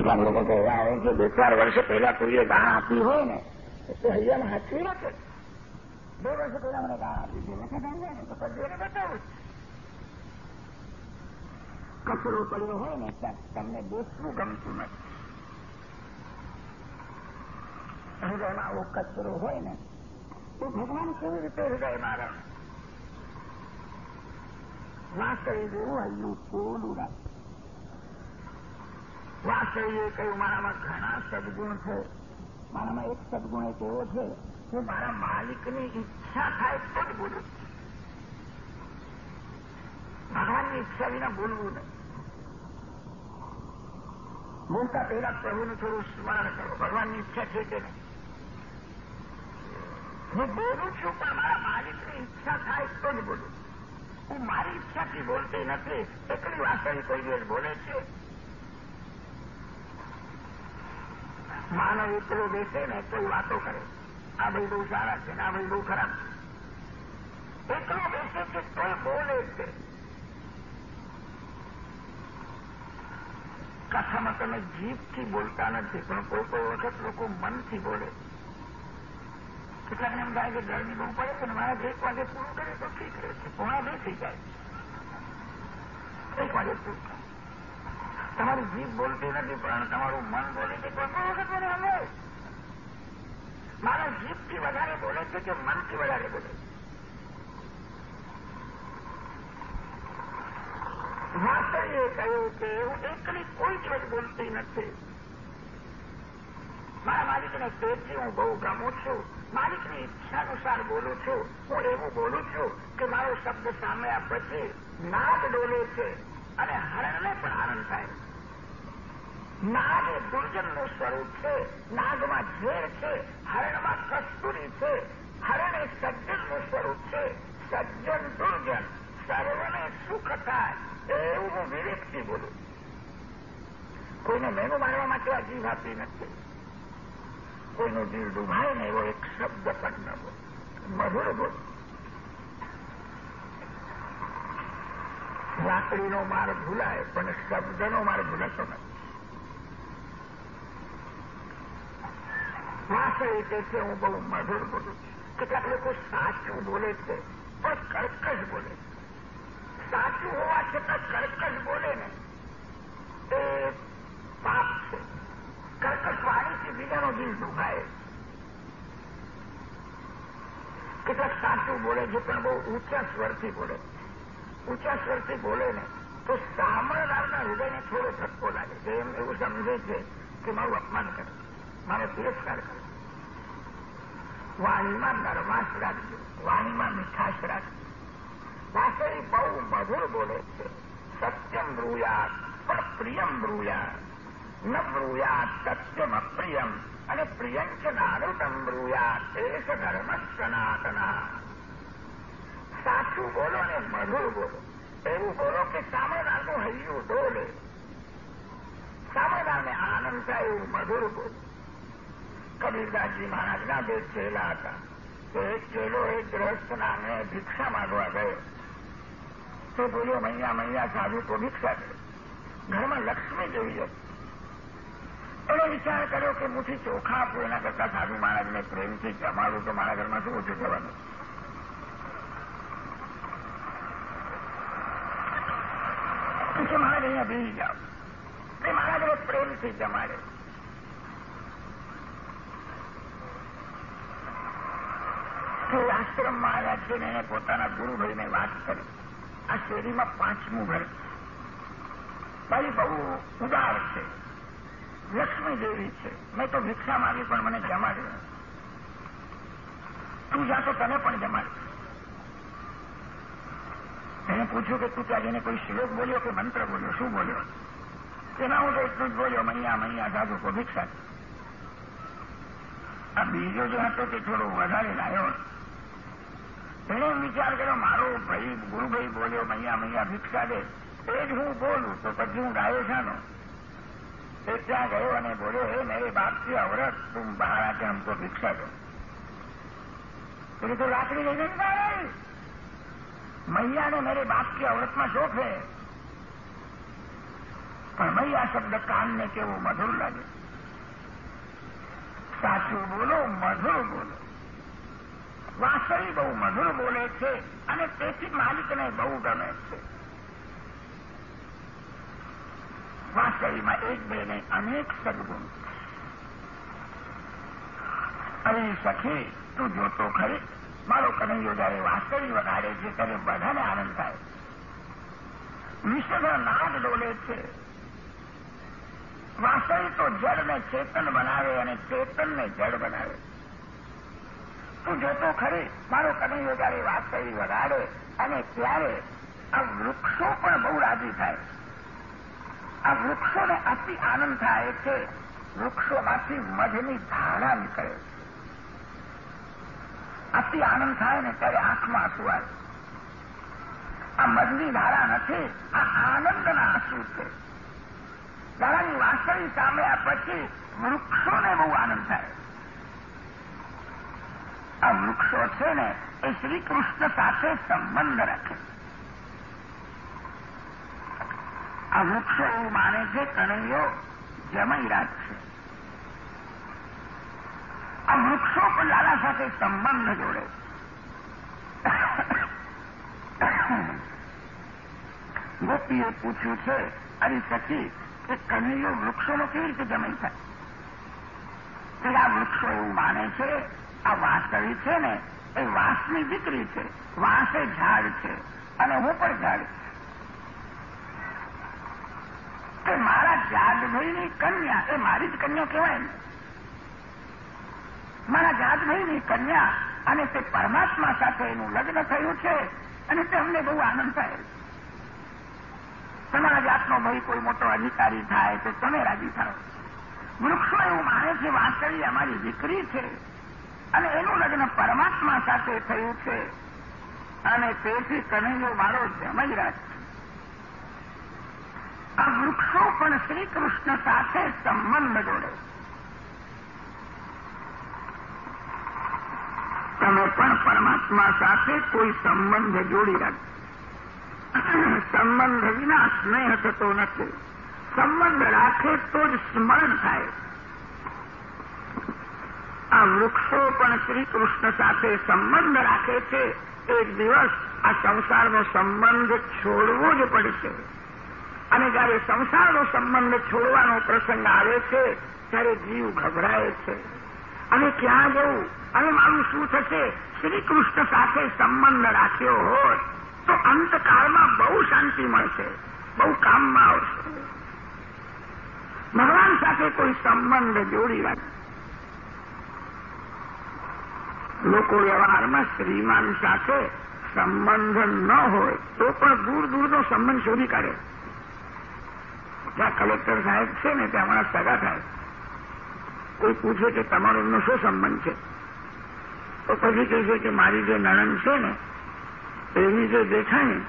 કેટલાક લોકો તો એવા હોય કે બે ચાર વર્ષે પહેલા કોઈએ ગાણ આપી હોય ને, તો હૈયામાં હાથવી નથી બે વર્ષ પહેલા મને ગાણ આપી આવે ને તો પદવીને બતાવું. કચરો પડ્યો હોય ને તમને બેસવું ગમતું નથી. હૃદયમાં આવો કચરો હોય ને, તો ભગવાન કેવી રીતે હૃદયમાં રહે? વાસળી દેવું હૈયું થોડું રાખે વાસળીએ કહ્યું, મારામાં ઘણા સદગુણ છે. મારામાં એક સદગુણ એક એવો છે કે મારા માલિકની ઈચ્છા થાય તો જ બોલું ભગવાનની ઈચ્છા વિના બોલવું નહીં. બોલતા પહેલા પ્રભુનું થોડું સ્મરણ કરો. ભગવાનની ઈચ્છા છે કે નહીં? હું બોલું છું, પણ મારા માલિકની ઈચ્છા થાય તો જ બોલું હું મારી ઈચ્છાથી બોલતી નથી. એકલી વાસળી કોઈ દિવસ બોલે છે. માનવ ઉતરો બેસે ને કોઈ વાતો કરે. આ ભાઈ બહુ સારા છે ને આ ભાઈ બહુ ખરાબ છે. એકલો બેસે છે કોઈ બોલે છે. કથામાં તમે જીભથી બોલતા નથી, પણ કોઈ કોઈ વખત લોકો મનથી બોલે. કેટલાક એમ થાય કે ગરમી બહુ પડે છે ને મારા એક વાગે પૂરું કરે તો ઠીક રહે છે, પોણા બે થઈ જાય. એક વાગે પૂરું થાય. તમારી જીભ બોલતી નથી, પણ તમારું મન બોલે છે. કોઈ વખત મને હમે મારા જીભથી વધારે બોલે છે કે મનથી વધારે બોલે છે? કહ્યું કે હું એકલી કોઈ દિવસ બોલતી નથી. મારા માલિકને પેટથી હું બહુ ગમું છું. માલિકની ઈચ્છાનુસાર બોલું છું. હું એવું બોલું છું કે મારો શબ્દ સાંભળ્યા પછી નાદ ડોલે છે અને હરણને પણ આનંદ થાય. નાગ એ દુર્જનનું સ્વરૂપ છે. નાગમાં ઝેર છે. હરણમાં કસ્તુરી છે. હરણ એ સજ્જનનું સ્વરૂપ છે. સજ્જન દુર્જન. સર્વને સુખ થાય. એવું હું વિવેકથી બોલું. કોઈને મેનું મારવા માટે આ જીવ આપી નથી. કોઈનો જીવ ડૂબાય ને એવો એક શબ્દ પણ ન બોલ. મધુર બોલ. લાકડીનો માર ભૂલાય, પણ શબ્દનો માર ભૂલાતો નથી. વાસળી કે છે, હું બહુ મધુર બોલું કેટલાક લોકો સાચું બોલે છે, પણ કર્કશ બોલે સાચું હોવા છતાં કર્કશ બોલે ને. એ પાપ છે. કર્કશ વાણીથી બીજાનો દિલ દુખાય. કેટલાક સાચું બોલે છે, પણ બહુ ઊંચા સ્વરથી બોલે ઊંચા સ્વરથી બોલે ને, તો સાંભળનારના હૃદયને થોડો ધક્કો લાગે છે. એમ એવું સમજે છે કે મારું અપમાન કરે મારો તિરસ્કાર કરે વાણીમાં નરમાશ રાખજો વાણીમાં મીઠાશ રાખજો વાસળી બહુ મધુર બોલે છે. સત્યમ બ્રુયાત પણ પ્રિયમ બ્રુયાત. ન બ્રુયાત, સત્યમ અપ્રિયમ, અને પ્રિયંચ નારુતમ બ્રુયાત. એસ ધર્મ સનાતના. સાચું બોલો ને મધુર બોલો. એવું બોલો કે સામેદારનું હૈયું ડોલે. સામેદારને આનંદ થાય એવું મધુર બોલો. કબીરદાસજી મહારાજના બે ચેલા હતા. તો એક ચેલો એ ગ્રસ્ત નામે ભિક્ષા માંગવા ગયો. તો બોલ્યો, મૈયા મૈયા, સાધુ તો ભિક્ષા દે ઘરમાં લક્ષ્મી જેવી હતી એનો વિચાર કર્યો કે મુઠી ચોખા આપું, એના કરતા સાધુ મહારાજને પ્રેમથી જમાડું, તો મારા ઘરમાં શું ઓછું થવાનું? મહારાજ, અહીંયા બેસી જાઓ. એ મહારાજને પ્રેમથી જમાડે. તો આશ્રમમાં આવ્યા છે એને પોતાના ગુરુભાઈને વાત કરી. આ શેરીમાં પાંચમું ઘર ભાઈ બહુ ઉદાર છે. લક્ષ્મી દેવી છે. મેં તો ભિક્ષા માગી, પણ મને જમાડ્યો તું જા તો તને પણ જમાડી એને પૂછ્યું કે તું ત્યાં જઈને કોઈ શ્લોક બોલ્યો કે મંત્ર બોલ્યો? શું બોલ્યો? તેના હું તો એટલું જ બોલ્યો, મૈયા મૈયા જાદુ કો ભિક્ષા આ બીજો જે હતો તે થોડો વધારે લાયો. એણે એમ વિચાર કર્યો, મારો ભાઈ, ગુરુભાઈ બોલ્યો, મૈયા મૈયા ભિક્ષા દે. એ જ હું બોલું, તો પછી હું ગાયો છાનો એ ત્યાં ગયો અને બોલ્યો, હે મેરે બાપથી અવરત તું બહાર આકે હમકો ભિક્ષા દો એટલે તો લાકડી લઈ ભાઈ મૈયાને મેરે બાપ અવરતમાં શોખ હે પણ મૈયા શબ્દ કાનને કેવું મધુર લાગે. સાચું બોલો, મધુર બોલો. વાસળી બહુ મધુર બોલે છે અને તેથી માલિકને બહુ ગમે છે. વાસળીમાં એક બે અનેક સદગુણ. અરે સખી, તું જોતો ખરી? મારો કનૈયો જયારે વાસળી વગાડે છે ત્યારે બધાને આનંદ થાય. વિશ્વનો નાદ ડોલે છે. વાસળી તો જળને ચેતન બનાવે અને ચેતનને જળ બનાવે. તું જોતો ખરી. મારો કનૈયો જયારે વાસળી વગાડે અને ત્યારે આ વૃક્ષો પણ બહુ રાજી થાય. આ વૃક્ષોને અતિ આનંદ થાય છે. વૃક્ષોમાંથી મધની ધારા નીકળે. અતિ આનંદ થાય ને ત્યારે આંખમાં આંસુ આવે. આ મધની ધારા નથી, આ આનંદના આંસુ છે. દાદાની વાસળી સાંભળ્યા પછી વૃક્ષોને બહુ આનંદ થાય. આ વૃક્ષો છે ને એ શ્રી કૃષ્ણ સાથે સંબંધ રાખે. આ વૃક્ષો એવું માને છે કણૈયો જમાઈ છે આ વૃક્ષો પણ લાલા સાથે સંબંધ જોડે. ગોપીએ પૂછ્યું છે, અરે સખી, કે કનૈયો વૃક્ષોનો કેવી રીતે જમાઈ થાય? આ વૃક્ષો એવું માને છે આ વાસળી છે ને, એ વાંસની દીકરી છે. વાંસ એ ઝાડ છે અને હું પણ ઝાડ કે મારા જાદભાઈની કન્યા, એ મારી જ કન્યા કહેવાય ને. મારા જાદભાઈની કન્યા અને તે પરમાત્મા સાથે એનું લગ્ન થયું છે અને તે અમને બહુ આનંદ થાય તમારા જાતનો ભાઈ કોઈ મોટો અધિકારી થાય તો તમે રાજી થાઓ. વૃક્ષો એવું માને છે, વાંસળી અમારી દીકરી છે. અને એનું લગ્ન પરમાત્મા સાથે થયું છે. અને તેથી કનૈયો મારો જમાઈ રાજ આ વૃક્ષો પણ શ્રી કૃષ્ણ સાથે સંબંધ જોડે. તમે પણ પરમાત્મા સાથે કોઈ સંબંધ જોડી રાખજો. સંબંધ વિના સ્નેહ થતો નથી. સંબંધ રાખે તો જ સ્મરણ થાય. આ વૃક્ષો પણ શ્રી કૃષ્ણ સાથે સંબંધ રાખે છે. એક દિવસ આ સંસારનો સંબંધ છોડવો જ પડશે. અને જયારે સંસારનો સંબંધ છોડવાનો પ્રસંગ આવે છે, ત્યારે જીવ ગભરાય છે. અને ક્યાં જવું? અને મારું શું થશે? શ્રી કૃષ્ણ સાથે સંબંધ રાખ્યો હોત, તો અંતકાળમાં બહુ શાંતિ મળશે, બહુ કામમાં આવશે. ભગવાન સાથે કોઈ સંબંધ જોડી રાખે. લોકો વ્યવહારમાં સ્ત્રીમાન સાથે સંબંધ ન હોય, તો પણ દૂર દૂરનો સંબંધ શોધી કાઢે. જ્યાં કલેક્ટર સાહેબ છે ને, ત્યાં અમારા સગા થાય. કોઈ પૂછે કે તમારો એમનો શું સંબંધ છે? તો પછી કહે છે કે મારી જે નણંદ છે ને, એની જે દેખાય ને,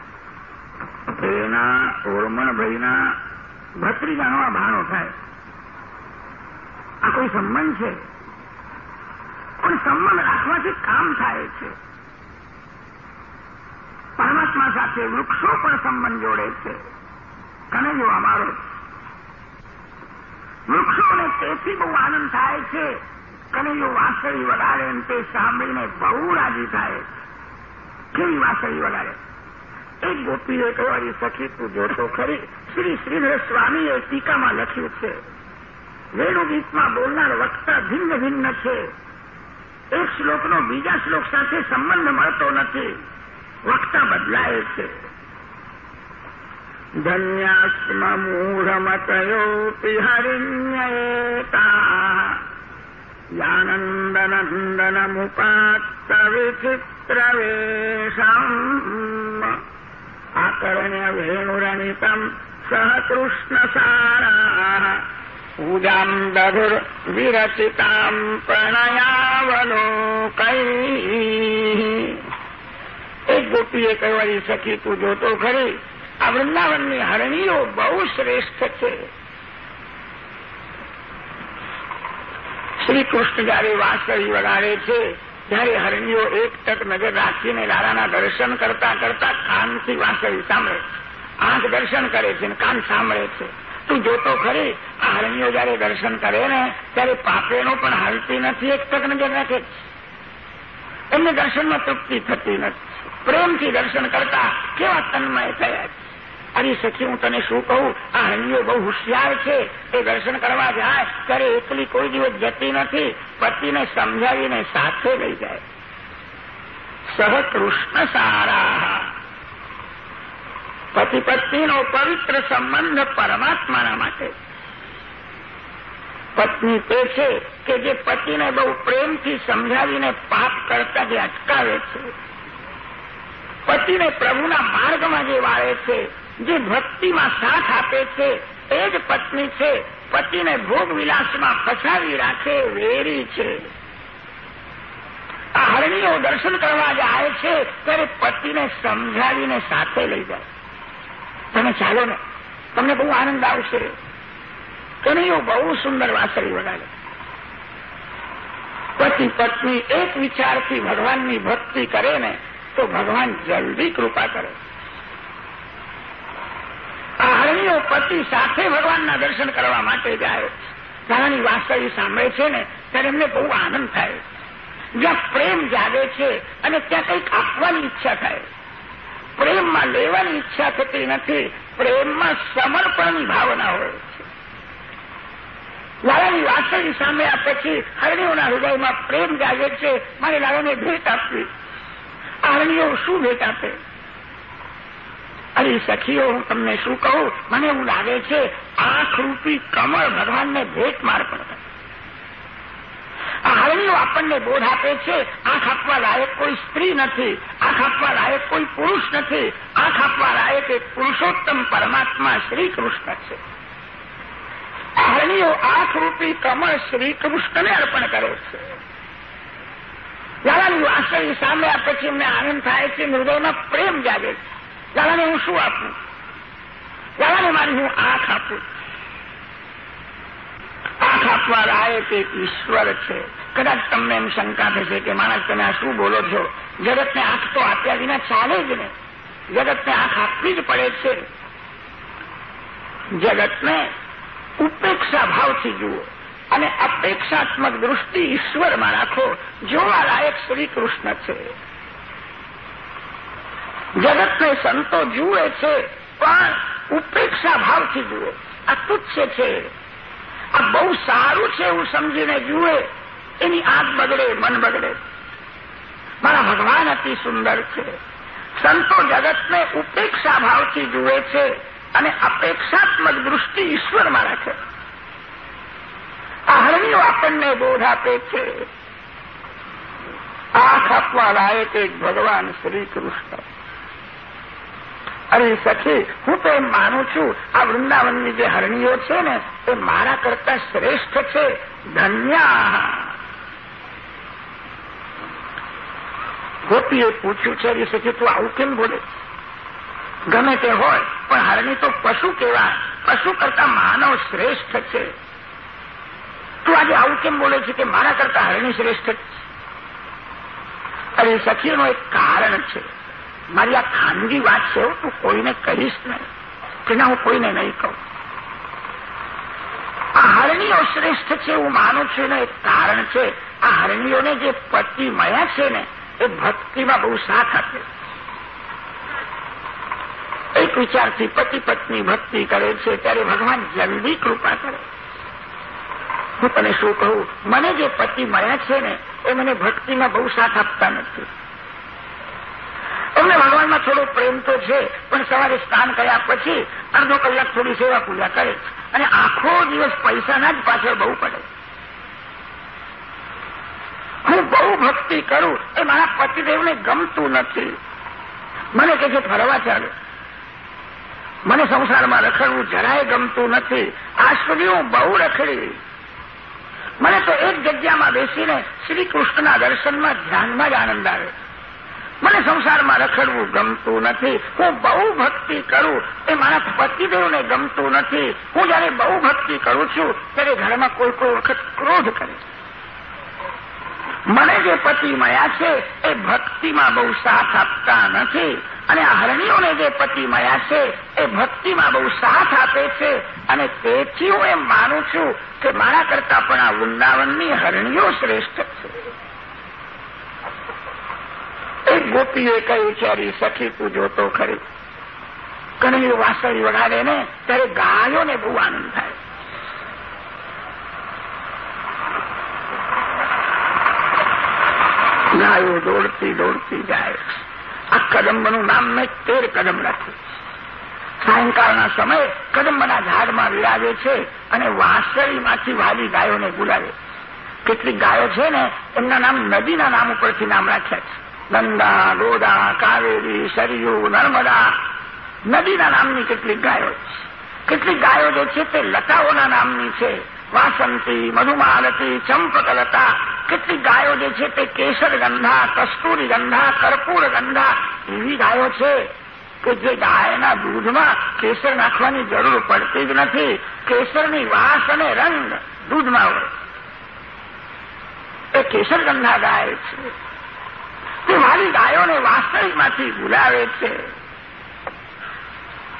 એના ઓળમણભાઈના ભત્રીજાનો આ ભાણો થાય. આ કોઈ સંબંધ છે? પણ સંબંધ રાખવાથી કામ થાય છે. પરમાત્મા સાથે વૃક્ષો પણ સંબંધ જોડે છે. કનૈયો અમારો વૃક્ષોને તેથી બહુ આનંદ થાય છે કનૈયો વાસળી વગાડે તે સાંભળીને બહુ રાજી થાય કેવી વાસળી વગાડે એક ગોપીએ કહેવાની સખી, તું જોતો ખરી? શ્રી શ્રીધર સ્વામીએ ટીકામાં લખ્યું છે. વેણુગીતમાં બોલનાર વક્તા ભિન્ન ભિન્ન છે. એક શ્લોકનો બીજા શ્લોક સાથે સંબંધ મળતો નથી. વક્તા બદલાય છે. ધન્યાસ્મ મૂઢમતયોપી હરિણ્યતા યાનંદનંદનમુપાત્ત વિચિત્રવેશમ આકર્ણ્ય વેણુરણિતમ સહ કૃષ્ણસારા વિરચિતામ પ્રણયાવલોકૈ એક ગોપીએ કહ્યું સખી તું જોતો ખરી આ વૃંદાવનની હરણીઓ બહુ શ્રેષ્ઠ છે શ્રી કૃષ્ણ જયારે વાસળી વગાડે છે ત્યારે હરણીઓ એક તક નજર રાખીને લાલાના દર્શન કરતા કરતા કાનથી વાંસળી સાંભળે આંખ દર્શન કરે છે અને કાન સાંભળે છે તું જોતો ખરી? આ જયારે દર્શન કરે ને, ત્યારે પાપેનો પણ હાલતી નથી, એક તક નજર રાખે એમને દર્શનમાં તૃપ્તિ થતી નથી. પ્રેમથી દર્શન કરતા કેવા તન્મય થયા અરે સખી, હું તને શું કહું? આ હણીઓ બહુ હોશિયાર છે. એ દર્શન કરવા જાય, ત્યારે એકલી કોઈ દિવસ જતી નથી. પતિને સમજાવીને સાથે લઈ જાય. સહ કૃષ્ણ સારા. પતિ પત્નીનો પવિત્ર સંબંધ પરમાત્માના માટે. પત્ની તે છે કે જે પતિને બહુ પ્રેમથી સમજાવીને પાપ કરતા જે અટકાવે છે. પતિને પ્રભુના માર્ગમાં જે વાળે છે, જે ભક્તિમાં સાથ આપે છે, એ જ પત્ની છે, પતિને ભોગ વિલાસમાં ફસાવી રાખે વેરી છે. આ હરણીઓ દર્શન કરવા જાય છે, ત્યારે પતિને સમજાવીને સાથે લઈ જાય. તમે ચાલો ને. તમને બહુ આનંદ આવશે. કનૈયો બહુ સુંદર વાસળી વગાડે. પતિ પત્ની એક વિચારથી ભગવાનની ભક્તિ કરે ને, તો ભગવાન જલ્દી કૃપા કરે. આ હરણીઓ પતિ સાથે ભગવાનના દર્શન કરવા માટે જાય. તારાની વાસ્તવિક સાંભળે છે ને, ત્યારે એમને બહુ આનંદ થાય. જ્યાં પ્રેમ જાગે છે અને ત્યાં કંઈક આપવાની ઈચ્છા થાય. પ્રેમમાં લેવાની ઈચ્છા થતી નથી. પ્રેમમાં સમર્પણની ભાવના હોય છે. લાલાની વાસણી સામે આ પછી હરણીઓના હૃદયમાં પ્રેમ જાગે છે. મારે લાલાને ભેટ આપવી. આ શું ભેટ આપે? અરે સખીઓ, હું તમને શું કહું? મને એવું લાગે છે, આંખ રૂપી કમળ ભગવાનને ભેટ માર્પણ કરે. આ આપણને બોધ આપે છે. આંખ આપવા લાયક કોઈ સ્ત્રી નથી. આંખ આપવા લાયક કોઈ પુરુષ નથી. આંખ આપવા લાયક એક પુરુષોત્તમ પરમાત્મા શ્રી કૃષ્ણ છે. હરણીઓ આંખરૂપી કમળ શ્રી કૃષ્ણને અર્પણ કરે છે. લાલાની વાસ્તવિક સામે પછી એમને આનંદ થાય છે હૃદયમાં પ્રેમ જાગે છે. લાલાને હું શું આપું? લાલાને મારી હું આંખ આપું? આંખ આપવા એક ઈશ્વર છે. કદાચ તમને એમ શંકા થશે કે માણસ તમે આ શું બોલો છો? જગતને આંખ તો આપ્યા વિના ચાલે જ ને જગતને આંખ આપવી જ પડે છે. જગતને ઉપેક્ષા ભાવથી જુઓ અને અપેક્ષાત્મક દૃષ્ટિ ઈશ્વરમાં રાખો. જોવા લાયક શ્રી કૃષ્ણ છે. જગતને સંતો જુએ છે, પણ ઉપેક્ષા ભાવથી જુએ આ તુચ્છ છે. બહુ સારું છે એવું સમજીને જુએ, એની આંખ બગડે, મન બગડે. મારા ભગવાન અતિ સુંદર છે. સંતો જગતને ઉપેક્ષા ભાવથી જુએ છે અને અપેક્ષાત્મક દૃષ્ટિ ઈશ્વરમાં રાખે. આ આપણને બોધ આપે છે. આંખ આપવા લાયક એક ભગવાન શ્રી કૃષ્ણ. અરે સખી, હું તો એમ માનું છું, આ વૃંદાવનની જે હરણીઓ છે ને, એ મારા કરતા શ્રેષ્ઠ છે. ધન્ય. ગોપીએ પૂછ્યું છે, અરે સખી, તું આવું કેમ બોલે? ગમે તે હોય, પણ હરણી તો પશુ કેવા પશુ કરતા માનવ શ્રેષ્ઠ છે. તું આજે આવું કેમ બોલે છે કે મારા કરતા હરણી શ્રેષ્ઠ છે? અરે સખીનું એક કારણ છે. મારી આ ખાનગી વાત છે, હું કોઈને કહીશ નહીં. તેના હું કોઈને નહીં કહું. આ હરણીઓ શ્રેષ્ઠ છે હું માનું છું ને એક કારણ છે, આ હરણીઓને જે પતિ મળ્યા છે ને, એ ભક્તિમાં બહુ સાથ આપે એક વિચારથી પતિ પત્ની ભક્તિ કરે છે, ત્યારે ભગવાન જલ્દી કૃપા કરે. હું તને શું કહું? મને જે પતિ મળ્યા છે ને, એ મને ભક્તિમાં બહુ સાથ આપતા નથી. એમને ભગવાનમાં થોડો પ્રેમ તો છે, પણ સવારે સ્નાન કર્યા પછી અડધો કલાક થોડી સેવા પૂજા કરે અને આખો દિવસ પૈસાના જ પાછળ બહુ પડે હું બહુ ભક્તિ કરું, એ મારા પતિદેવને ગમતું નથી. મને કે છે, ફરવા ચાલે. મને સંસારમાં રખડવું જરાય ગમતું નથી. આજ સુધી હું બહુ રખડી. મને તો એક જગ્યામાં બેસીને શ્રી કૃષ્ણના દર્શનમાં ધ્યાનમાં જ આનંદ આવે. મને સંસારમાં રખડવું ગમતું નથી. હું બહુ ભક્તિ કરું. એ મારા પતિદેવને ગમતું નથી. હું જયારે બહુ ભક્તિ કરું છું, ત્યારે ઘરમાં કોઈ કોઈ વખત ક્રોધ કરે મને જે પતિ મળ્યા છે, એ ભક્તિમાં બહુ સાથ આપતા નથી. અને હરણીઓને જે પતિ મળ્યા છે, એ ભક્તિમાં બહુ સાથ આપે છે. અને તેથી હું એમ માનું છું કે મારા કરતા પણ આ વૃંદાવનની હરણીઓ શ્રેષ્ઠ છે. એક ગોપીએ કહ્યું છે અરે સખી તું જોતો ખરી. કનૈયું વાસળી વગાડે ને ત્યારે ગાયોને બહુ આનંદ થાય. ગાયો દોડતી દોડતી જાય. આ કદંબનું નામ મેં તેર કદમ રાખ્યું. સાયંકાળના સમયે કદંબના ઝાડમાં વિરાજે છે અને વાંસળીમાંથી વાલી ગાયોને બોલાવે. કેટલીક ગાયો છે ને, એમના નામ નદીના નામ ઉપરથી નામ રાખ્યા છે. નંદા ગોદા કાવેરી સરયુ નર્મદા નદીના નામની કેટલીક ગાયો કેટલીક ગાયો જે છે તે લતાઓના નામની છે. વાસંતી, મધુમાલતી, ચંપકલતા. કેટલીક ગાયો જે છે તે કેસર ગંધા કસ્તુરી ગંધા કર્પૂર ગંધા એવી ગાયો છે કે જે ગાયના દૂધમાં કેસર નાખવાની જરૂર પડતી જ નથી. કેસરની વાસ અને રંગ દૂધમાં હોય. એ કેસર ગંધા ગાય છે. મારી ગાયોને વાસ્તવિકમાંથી ભૂલાવે છે.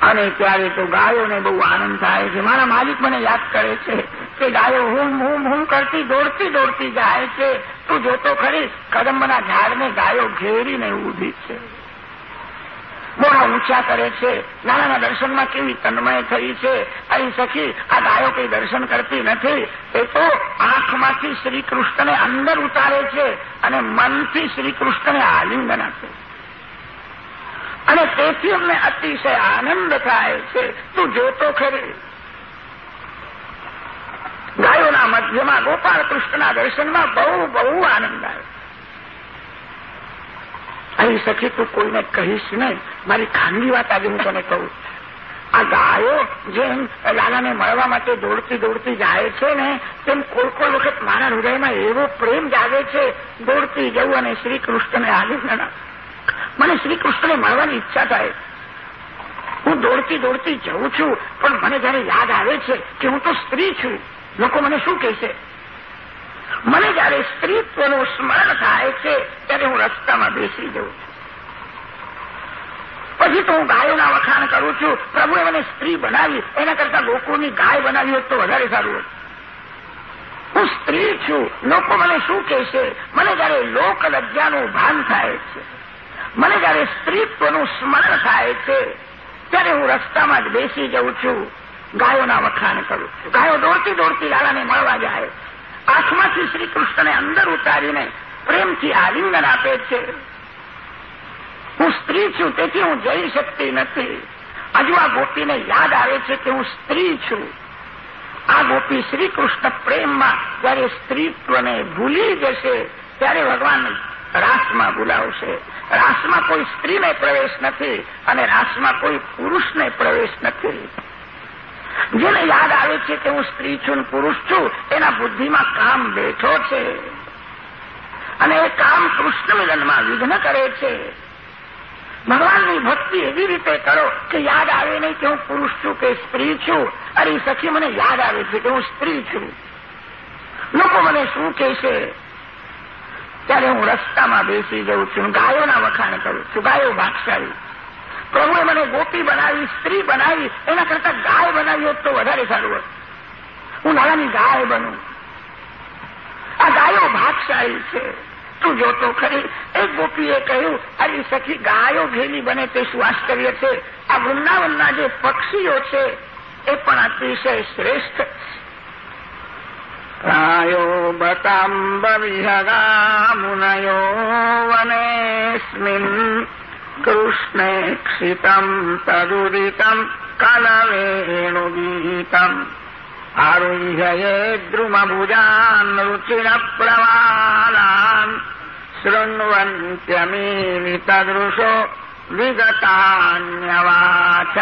અને ત્યારે તો ગાયોને બહુ આનંદ થાય છે. મારા માલિક મને યાદ કરે છે કે ગાયો હુમ હુમ હુમ કરતી દોડતી દોડતી જાય છે. તું જોતો ખરી, કદંબના ઝાડને ગાયો ઘેરીને ઊભી છે. મોડા ઊંચા કરે છે. નાનાના દર્શનમાં કેવી તન્મય થઈ છે. અહીં સખી આ ગાયો કઈ દર્શન કરતી નથી. એ તો આંખમાંથી શ્રીકૃષ્ણને અંદર ઉતારે છે અને મનથી શ્રીકૃષ્ણને આલિંગન આપે અને તેથી અમને અતિશય આનંદ થાય છે. તું જોતો ખરી. ગાયોના મધ્યમાં ગોપાલ કૃષ્ણના દર્શનમાં બહુ બહુ આનંદ આવે. અહીં સખી તું કોઈને કહીશ નહીં. મારી ખાનગી વાત આજે હું તને કહું. આ ગાયો જેમ લાલાને મળવા માટે દોડતી દોડતી જાય છે ને, તેમ કોઈ કોઈ વખત મારા હૃદયમાં એવો પ્રેમ જાગે છે, દોડતી જવું અને શ્રી કૃષ્ણને આલિંગન મને શ્રી કૃષ્ણને મળવાની ઈચ્છા થાય. હું દોડતી દોડતી જઉં છું, પણ મને જયારે યાદ આવે છે કે હું તો સ્ત્રી છું, લોકો મને શું કહેશે? મને જયારે સ્ત્રીત્વનું સ્મરણ થાય છે, ત્યારે હું રસ્તામાં બેસી જઉં પછી તો હું ગાયોના વખાણ કરું છું. પ્રભુએ મને સ્ત્રી બનાવી. એના કરતા લોકોની ગાય બનાવી હોત તો વધારે સારું હોત. હું સ્ત્રી છું. લોકો મને શું કહેશે? મને જયારે લોક લજ્જાનું ભાન થાય છે, મને જયારે સ્ત્રીત્વનું સ્મરણ થાય છે, ત્યારે હું રસ્તામાં જ બેસી જઉં છું. ગાયોના વખાણ કરું છું. ગાયો દોડતી દોડતી લાલાને મળવા જાય. આંખમાંથી શ્રી અંદર ઉતારીને પ્રેમથી આલિંગન આપે છે. હું સ્ત્રી છું, તેથી હું જઈ શકતી નથી. હજુ આ ગોપીને યાદ આવે છે કે હું સ્ત્રી છું. આ ગોપી શ્રી કૃષ્ણ પ્રેમમાં જયારે સ્ત્રીત્વને ભૂલી જશે, ત્યારે ભગવાન રાસમાં બોલાવશે. રાસમાં કોઈ સ્ત્રીને પ્રવેશ નથી અને રાસમાં કોઈ પુરુષને પ્રવેશ નથી. જેને યાદ આવે છે કે હું સ્ત્રી છું પુરુષ છું, એના બુદ્ધિમાં કામ બેઠો છે. અને એ કામ કૃષ્ણ મિલનમાં વિઘ્ન કરે છે. ભગવાનની ભક્તિ એવી રીતે કરો કે યાદ આવે નહીં કે હું પુરુષ છું કે સ્ત્રી છું. અરે સખી, મને યાદ આવે છે કે હું સ્ત્રી છું. લોકો મને શું કહેશે? ત્યારે હું રસ્તામાં બેસી જઉં છું ગાયોના વખાણ કરું છું, ગાયો ભાગશાળી. પ્રભુએ મને ગોપી બનાવી સ્ત્રી બનાવી એના કરતા ગાય બનાવી હોત તો વધારે સારું હોત હું નાનાની ગાય બનું આ ગાયો ભાગશાળી છે તું જોતો ખરી એક ગોપીએ કહ્યું અરે સખી ગાયો ઘેલી બને તે શું આશ્ચર્ય છે આ વૃંદાવનના જે પક્ષીઓ છે એ પણ અતિશય શ્રેષ્ઠ प्रायो बताम्बविहगा मुनयो वनेऽस्मिन् કૃષ્ણે ક્ષિતમ તદુદિતમ કલવેણુગીતમ આરુહ્યયે દ્રુમભુજાન રુચિર પ્રવાલાન શૃણ્વન્ત્યમીની તદૃશો વિગતાન્યવાચ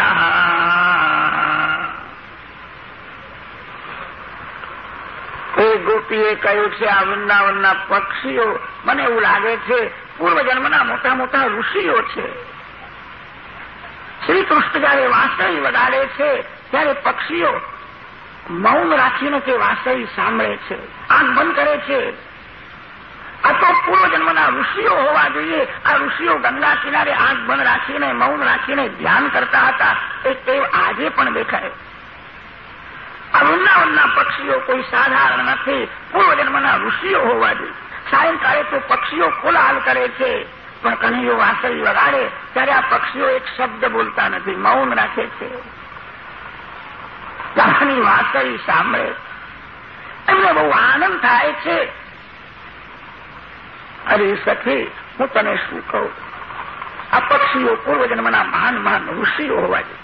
કોઈ ગોપીએ કહ્યું છે આ વૃંદાવનના પક્ષીઓ મને એવું લાગે છે પૂર્વજન્મના મોટા મોટા ઋષિઓ છે. શ્રી કૃષ્ણ જયારે વાંસળી વગાડે છે, ત્યારે પક્ષીઓ મૌન રાખીને તે વાંસળી સાંભળે છે. આંખ બંધ કરે છે. આ તો પૂર્વજન્મના ઋષિઓ હોવા જોઈએ. આ ઋષિઓ ગંગા કિનારે આંખ બંધ રાખીને, મૌન રાખીને ધ્યાન કરતા હતા. એ તે આજે પણ દેખાય. આ વૃંદાવનના પક્ષીઓ કોઈ સાધારણ નથી. પૂર્વજન્મના ઋષિઓ હોવા જોઈએ. સાયંકાળે તો પક્ષીઓ કોલાહલ કરે છે. પણ કનૈયો વાંસળી વગાડે, ત્યારે આ પક્ષીઓ એક શબ્દ બોલતા નથી, મૌન રાખે છે. ગાવાની વાંસળી સાંભળે. એમને બહુ આનંદ થાય છે. અરે સખી, હું તને શું કહું? આ પક્ષીઓ પૂર્વજન્મના મહાન ઋષિઓ હોવા જોઈએ.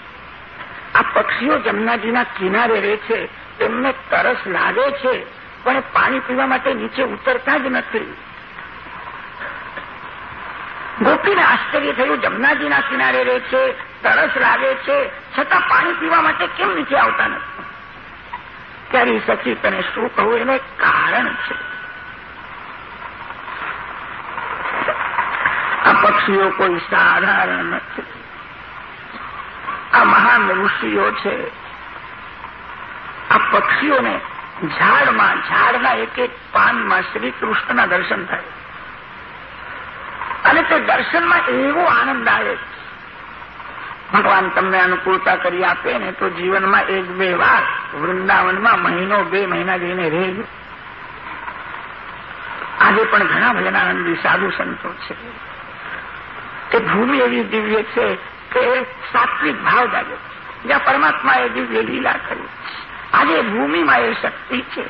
આ પક્ષીઓ જમનાજીના કિનારે રહે છે. એમને તરસ લાગે છે. પણ પાણી પીવા માટે નીચે ઉતરતા જ નથી. ગોપીને આશ્ચર્ય થયું, જમનાજીના કિનારે રહે છે, તરસ લાગે છે, છતાં પાણી પીવા માટે કેમ નીચે આવતા નથી? ત્યારે સખી તને શું કહું, એને કારણ છે. આ પક્ષીઓ કોઈ સાધારણ નથી. આ મહાન ઋષિઓ છે. આ પક્ષીઓને ઝાડમાં, ઝાડના એક એક પાનમાં શ્રી કૃષ્ણના દર્શન થાય. અને તે દર્શનમાં એવો આનંદ આવે ભગવાન તમને અનુકૂળતા કરી આપે ને તો જીવનમાં એક બે વાર વૃંદાવનમાં મહિનો, બે મહિના જઈને રહેજો. આજે પણ ઘણા ભજનાનંદી સાધુ સંતો છે. તે ભૂમિ એવી દિવ્ય છે કે સાત્વિક ભાવ જાગે જ્યાં પરમાત્માએ દિવ્ય લીલા કરી આજે ભૂમિમાં એ શક્તિ છે.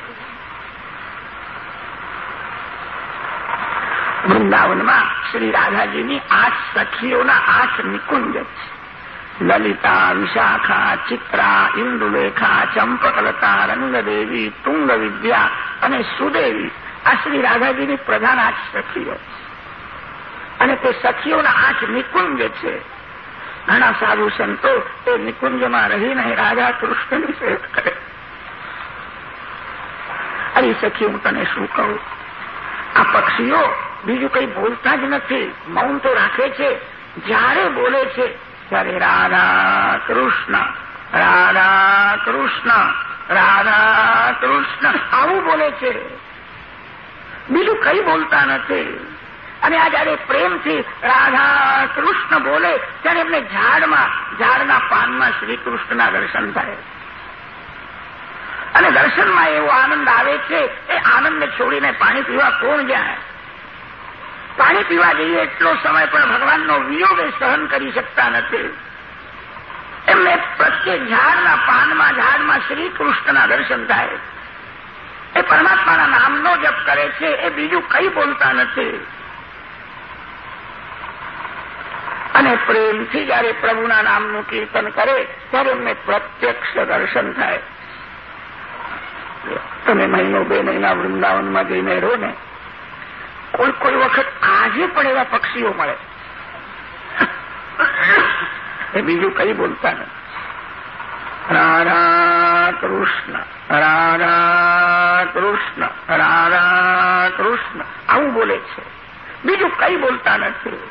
વૃંદાવનમાં શ્રી રાધાજીની આઠ સખીઓના આઠ નિકુંજ છે. લલિતા, વિશાખા, ચિત્રા, ઇન્દુલેખા, ચંપકલતા, રંગદેવી તુંગ વિદ્યા અને સુદેવી આ શ્રી રાધાજીની પ્રધાન આઠ સખીઓ અને તે સખીઓના આઠ નિકુંજ છે. ઘણા સાધુ સંતો એ નિકુંજમાં રહીને રાધા કૃષ્ણની સેવા કરે અરે સખી હું તને શું કહું? આ પક્ષીઓ બીજું કંઈ બોલતા જ નથી. મૌન તો રાખે છે. જ્યારે બોલે છે, ત્યારે રાધા કૃષ્ણ રાધા કૃષ્ણ રાધા કૃષ્ણ આવું બોલે છે. બીજું કઈ બોલતા નથી. અને આ જયારે પ્રેમથી રાધા કૃષ્ણ બોલે, ત્યારે એમને ઝાડમાં, ઝાડના પાનમાં શ્રી કૃષ્ણના દર્શન થાય. અને દર્શનમાં એવો આનંદ આવે છે એ આનંદને છોડીને પાણી પીવા કોણ જાય પાણી પીવા જઈએ એટલો સમય પણ ભગવાનનો વિયોગ સહન કરી શકતા નથી. એમને પ્રત્યેક ઝાડના પાનમાં, ઝાડમાં શ્રી કૃષ્ણના દર્શન થાય. એ પરમાત્માના નામનો જપ કરે છે, એ બીજું કઈ બોલતા નથી. અને પ્રેમથી જયારે પ્રભુના નામનું કીર્તન કરે, ત્યારે એમને પ્રત્યક્ષ દર્શન થાય. તમે મહિનો બે મહિના વૃંદાવનમાં જઈને રહો ને, કોઈ કોઈ વખત આજે પણ એવા પક્ષીઓ મળે એ બીજું કઈ બોલતા નથી. રાધા કૃષ્ણ રાધા કૃષ્ણ રાધા કૃષ્ણ, આવું બોલે છે. બીજું કઈ બોલતા નથી.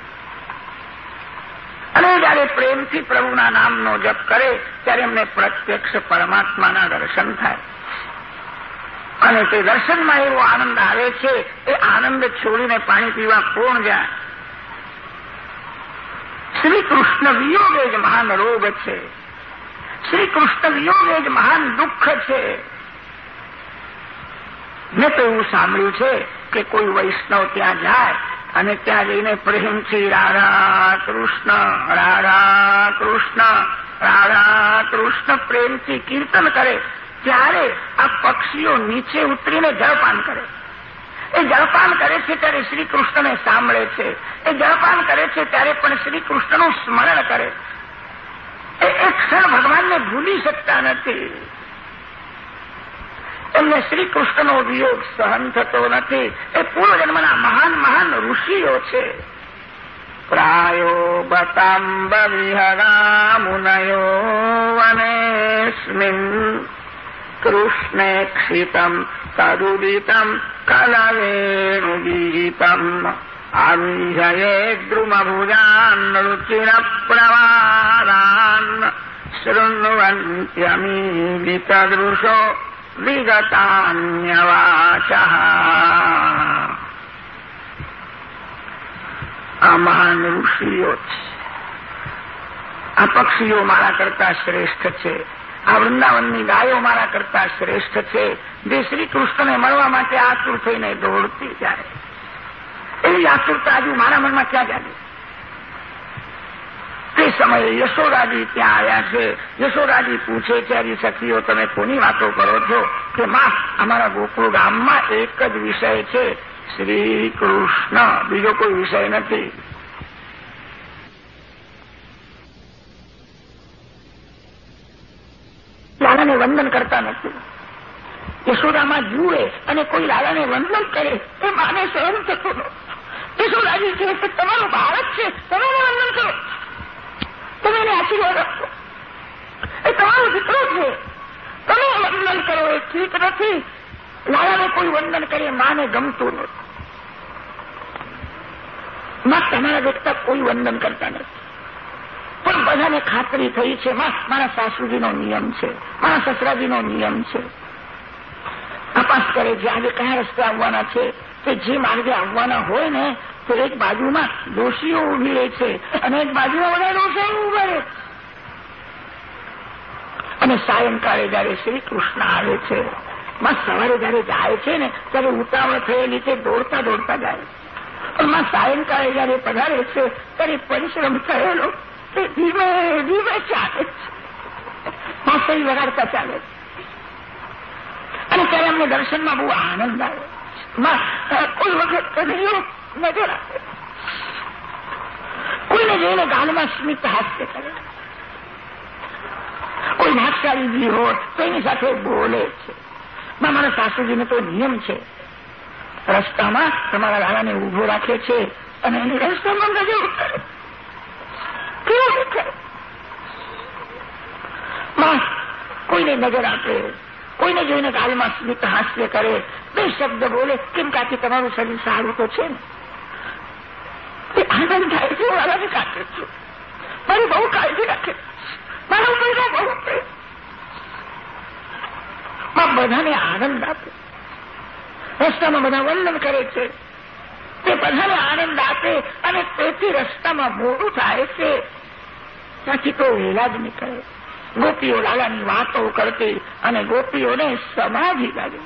અને જયારે પ્રેમથી પ્રભુના નામનો જપ કરે, ત્યારે એમને પ્રત્યક્ષ પરમાત્માના દર્શન થાય. અને તે દર્શનમાં એવો આનંદ આવે છે, એ આનંદ છોડીને પાણી પીવા કોણ જાય? શ્રી કૃષ્ણ વિયોગ જ મહાન રોગ છે. શ્રી કૃષ્ણ વિયોગ જ મહાન દુઃખ છે. મેં તો એવું સાંભળ્યું છે કે કોઈ વૈષ્ણવ ત્યાં જાય અને ત્યાં જઈને પ્રેમથી રાધા કૃષ્ણ રાધા કૃષ્ણ રાધા કૃષ્ણ પ્રેમથી કીર્તન કરે. ત્યારે આ પક્ષીઓ નીચે ઉતરીને જળપાન કરે. એ જળપાન કરે છે ત્યારે શ્રી કૃષ્ણને સાંભળે છે. એ જળપાન કરે છે ત્યારે પણ શ્રી કૃષ્ણનું સ્મરણ કરે. એ એક ક્ષણ ભગવાનને ભૂલી શકતા નથી. એમને શ્રી કૃષ્ણનો વિયોગ સહન થતો નથી. એ પૂર્વજન્મના મહાન મહાન ઋષિઓ છે. પ્રાયો બતાંબ વિહરા મુનયો વનેસ્મિન કૃષ્ણેક્ષિતમ તદુદિતમ કલવેણુદીપમ આવિજયે દ્રુમભુજાન રુચિર પ્રવારાન શૃણ્વન્ત્યમીલિતદૃશો વિગતાન્યવાચ આ મહાન ઋષિઓ છે આ પક્ષીઓ મારા કરતા શ્રેષ્ઠ છે આ વૃંદાવનની ગાયો મારા કરતા શ્રેષ્ઠ છે. જે શ્રી મળવા માટે આતુર થઈને દોડતી જાય. એવી આતુરતા હજુ મારા મનમાં ક્યાં જાગી? તે સમયે યશોરાજી ત્યાં આવ્યા છે. યશોરાજી પૂછે છે હજી સખીઓ, તમે કોની વાતો કરો છો? કે, માં, અમારા ગોકુળ ગામમાં એક જ વિષય છે શ્રી કૃષ્ણ બીજો કોઈ વિષય નથી. લાલાને વંદન કરતા નથી. યશોદામાં જુએ અને કોઈ લાલાને વંદન કરે, એ માને સહન થતો યશોદાજી કહે કે તમારું બાળક છે, તમે વંદન કરો. તમે એને આશીર્વાદ આપો. એ તમારો દીકરો છે. તમે વંદન કરો, એ ઠીક નથી. લાલાને કોઈ વંદન કરે માને ગમતું નથી. માં તમારા દેખતા કોઈ વંદન કરતા નથી. પણ બધાને ખાતરી થઈ છે મારા સાસુજીનો નિયમ છે, મારા સસરાજીનો નિયમ છે. તપાસ કરે છે, આજે કયા રસ્તે આવવાના છે? કે જે માર્ગે આવવાના હોય ને, તો એક બાજુમાં દોષીઓ ઊભી રહે છે અને એક બાજુમાં બધા દોષીઓ ઊભા રહે અને સાયંકાળે જયારે શ્રી કૃષ્ણ આવે છે, માં, સવારે જયારે જાય છે ને, ત્યારે ઉતાવળ થયેલી તે દોડતા દોડતા જાય પણ માં, સાયંકાળે જયારે પધારે છે, ત્યારે પરિશ્રમ થયેલો તે ધીમે ધીમે ચાલે છે માસરી વગાડતા ચાલે અને ત્યારે અમને દર્શનમાં બહુ આનંદ આવે કોઈ વખત કનૈયો નજર આપે કોઈને જોઈને ગાલમાં સ્મિત હાસ્ય કરે કોઈ ભાગશાળીજી હોય તો એની સાથે બોલે છે મારા સાસુજીને તો નિયમ છે રસ્તામાં તમારા લાલાને ઊભો રાખે છે અને એને રસ્તામાં નજર ઉતારે કેવું દેખાયમાં, કોઈને નજર આપે, કોઈને જોઈને ગાલમાં સ્મિત હાસ્ય કરે, બે શબ્દ બોલે, કેમ કાકી તમારું શરીર સારું તો છે ને? આનંદ થાય છે મારાને કાઢે છે. મારી બહુ કાળજી રાખે. મારા ઉપર બહુ માં, બધાને આનંદ આપે. રસ્તામાં બધા વંદન કરે છે. તે બધાને આનંદ આપે અને તેથી રસ્તામાં મોડું થાય છે. ત્યાંથી તો વહેલા જ ગોપીઓ લાલાની વાતો કરતી અને ગોપીઓને સમાધિ લાગે.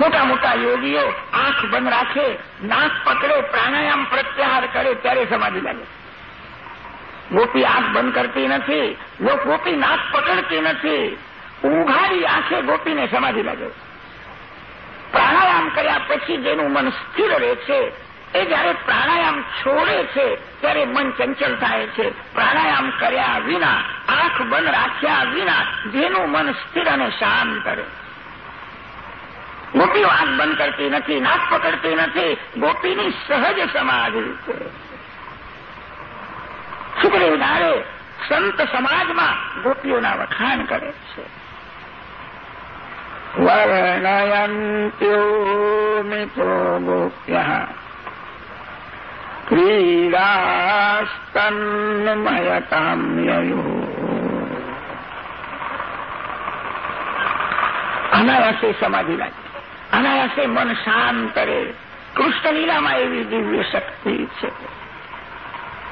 મોટા મોટા યોગીઓ આંખ બંધ રાખે, નાક પકડે, પ્રાણાયામ પ્રત્યાહાર કરે ત્યારે સમાધિ લાગે. ગોપી આંખ બંધ કરતી નથી ગોપી નાક પકડતી નથી, ઉઘાડી આંખે ગોપીને સમાધિ લાગે. પ્રાણાયામ કર્યા પછી જેનું મન સ્થિર રહે છે એ જયારે પ્રાણાયામ છોડે છે, ત્યારે મન ચંચલ થાય છે. પ્રાણાયામ કર્યા વિના, આંખ બંધ રાખ્યા વિના, જેનું મન સ્થિર અને શાંત કરે ગોપી વાત બંધ કરતી નથી, નાક પકડતી નથી. ગોપીની સહજ સમાધિ છે સુખદેવ સંત સમાજમાં ગોપીઓના વખાણ કરે છે. વર્ણયંત્યો મિત્રો ગોપ્યઃ. ક્રીડાસ્તન્મયકામ્યયો અનાયાસે સમાધિ લાગે અનાયાસે મન શાંત કરે કૃષ્ણલીલામાં એવી દિવ્ય શક્તિ છે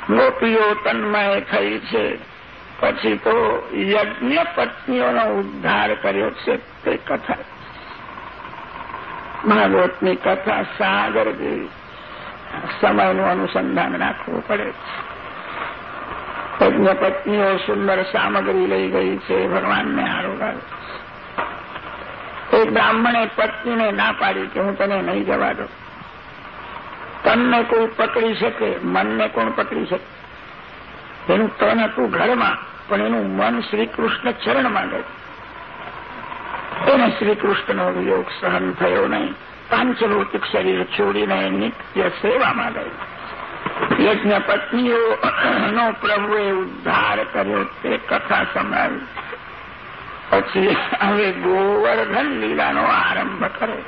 ગોપીઓ તન્મય થઈ છે પછી તો યજ્ઞ પત્નીઓનો ઉદ્ધાર કર્યો છે તે કથા। ભાગવતની કથા સાગર જેવી સમયનું અનુસંધાન રાખવું પડે યજ્ઞ પત્નીઓ સુંદર સામગ્રી લઈ ગઈ છે, ભગવાનને આરોગાર એક બ્રાહ્મણે પત્નીને ના પાડી કે હું તને નહીં જવા દઉં. તનને કોઈ પકડી શકે, મનને કોણ પકડી શકે? એનું તન હતું ઘરમાં, પણ એનું મન શ્રી કૃષ્ણ ચરણમાં ગયું એને શ્રી કૃષ્ણનો વિયોગ સહન થયો નહીં. પાંચભૌતિક શરીર છોડીને નિત્ય સેવામાં ગઈ. યજ્ઞ પત્નીઓનો પ્રભુએ ઉદ્ધાર કર્યો, તે કથા સંભળાવી. પછી હવે ગોવર્ધન લીલાનો આરંભ કરે.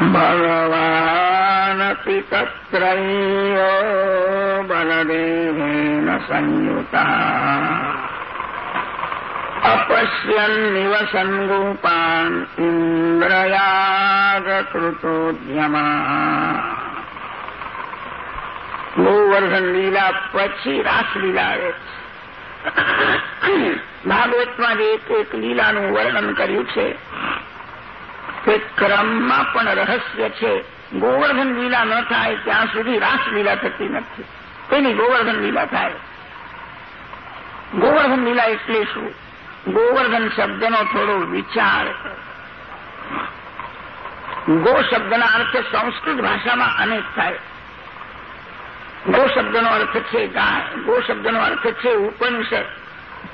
ભગવાનપી તત્રૈવ બલદેવેન સંયુતા. પશ્યન્નિવ ઇન્દ્રયાગકૃતોદ્યમા ગોવર્ધન લીલા પછી રાસલીલા આવે ભાગવતમાં જે એક એક લીલાનું વર્ણન કર્યું છે તે ક્રમમાં પણ રહસ્ય છે ગોવર્ધન લીલા ન થાય ત્યાં સુધી રાસલીલા થતી નથી તેની ગોવર્ધન લીલા થાય ગોવર્ધન લીલા એટલે શું ગોવર્ધન શબ્દનો થોડો વિચાર. ગો શબ્દના અર્થ સંસ્કૃત ભાષામાં અનેક થાય. ગો શબ્દનો અર્થ છે ગાય, ગો શબ્દનો અર્થ છે ઉપનિષદ,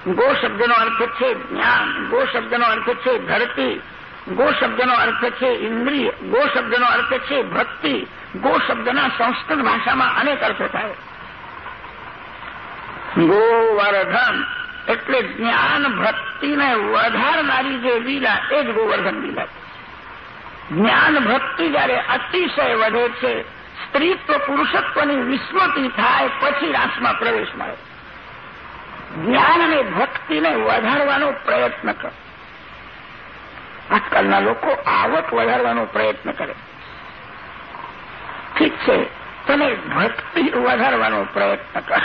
ગો શબ્દનો અર્થ છે જ્ઞાન, ગો શબ્દનો અર્થ છે ધરતી, ગો શબ્દનો અર્થ છે ઇન્દ્રિય, ગો શબ્દનો અર્થ છે ભક્તિ, ગો શબ્દના સંસ્કૃત ભાષામાં અનેક અર્થ થાય. ગોવર્ધન એટલે જ્ઞાન ભક્તિને વધારનારી જે લીલા, એ જ ગોવર્ધન લીલા જ્ઞાન ભક્તિ જયારે અતિશય વધે છે, સ્ત્રીત્વ પુરુષત્વની વિસ્મૃતિ થાય પછી રાસમાં પ્રવેશ મળે જ્ઞાન અને ભક્તિને વધારવાનો પ્રયત્ન કરો. આજકાલના લોકો આવક વધારવાનો પ્રયત્ન કરે ઠીક છે, તમે ભક્તિ વધારવાનો પ્રયત્ન કરો.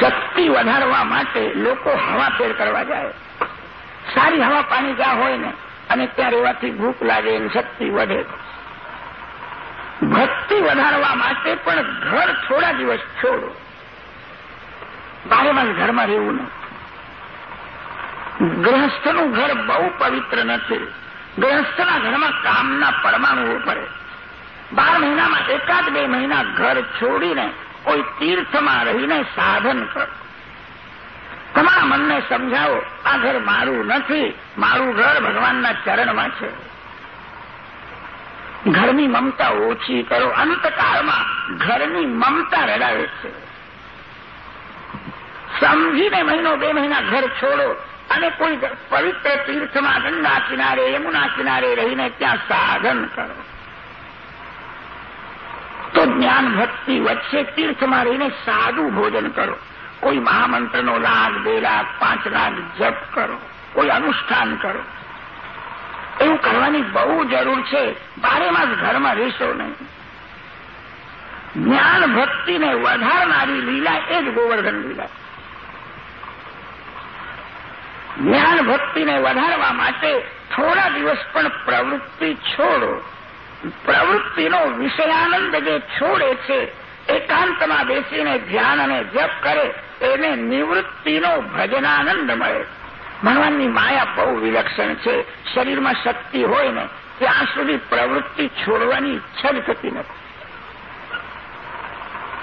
શક્તિ વધારવા માટે લોકો હવા ફેર કરવા જાય. સારી હવા પાણી જ્યાં હોય ને, અને ત્યાં રહેવાથી ભૂખ લાગે અને શક્તિ વધે. ભક્તિ વધારવા માટે પણ ઘર થોડા દિવસ છોડો. બારેમાં ઘરમાં રહેવું નથી ગ્રહસ્થનું ઘર બહુ પવિત્ર નથી. ગ્રહસ્થના ઘરમાં કામના પરમાણુઓ પડે. બાર મહિનામાં એકાદ બે મહિના ઘર છોડીને કોઈ તીર્થમાં રહીને સાધન કરો. તમારા મનને સમજાવો, આ ઘર મારું નથી, મારું ઘર ભગવાનના ચરણમાં છે. ઘરની મમતા ઓછી કરો, અંતકાળમાં ઘરની મમતા રડાવે છે. સમજીને મહિનો બે મહિના ઘર છોડો, અને કોઈ પવિત્ર તીર્થમાં ગંગા કિનારે, યમુના કિનારે રહીને ત્યાં સાધન કરો. તો જ્ઞાન ભક્તિ વચ્ચે તીર્થમાં રહીને સાદું ભોજન કરો. કોઈ મહામંત્રનો લાખ બે લાખ પાંચ લાખ જપ કરો. કોઈ અનુષ્ઠાન કરો. એવું કરવાની બહુ જરૂર છે. બારેમાં જ ઘરમાં રહેશો નહીં. જ્ઞાન ભક્તિને વધારનારી લીલા એ જ ગોવર્ધન લીલા. જ્ઞાન ભક્તિને વધારવા માટે થોડા દિવસ પણ પ્રવૃત્તિ છોડો. પ્રવૃત્તિનો વિષયાનંદ જે છોડે છે, એકાંતમાં બેસીને ધ્યાન અને જપ કરે, એને નિવૃત્તિનો ભજનાનંદ મળે ભગવાનની માયા બહુ વિલક્ષણ છે. શરીરમાં શક્તિ હોય ને, ત્યાં સુધી પ્રવૃત્તિ છોડવાની ઈચ્છા જ થતી નથી.